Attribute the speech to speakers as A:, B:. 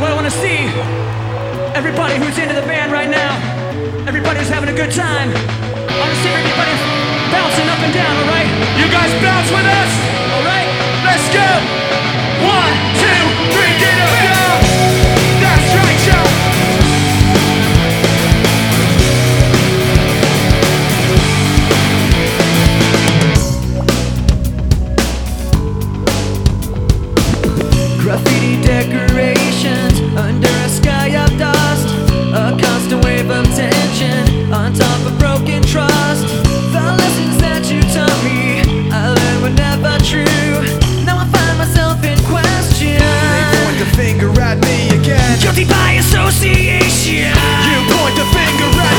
A: what I want to see everybody who's into the band right now, everybody who's having a good time.